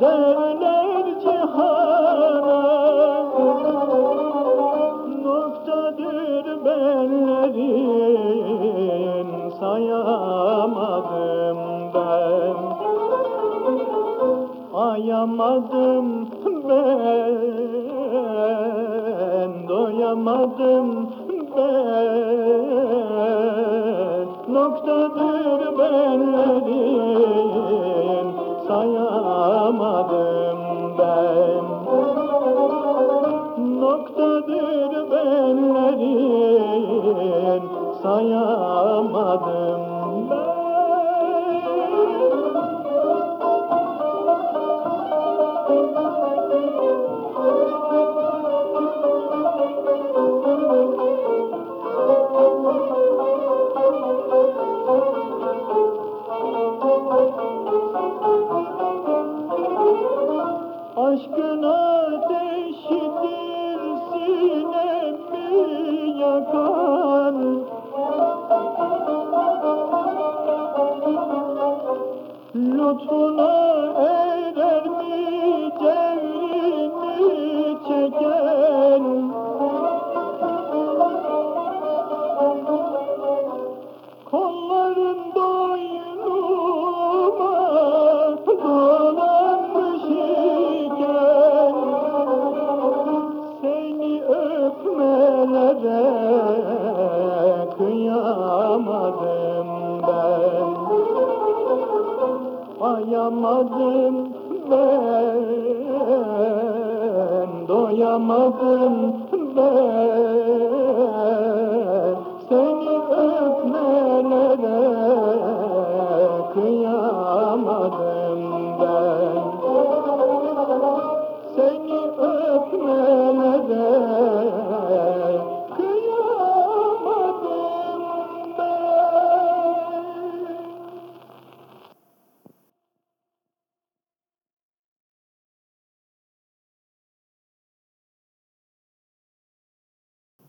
Derler cihana Noktadır benlerin sayamadım ben. Ayamadım ben Doyamadım ben. Noktadır benlerin Sayamadım ben. Aşkın Ayamadım ben, doyamadım ben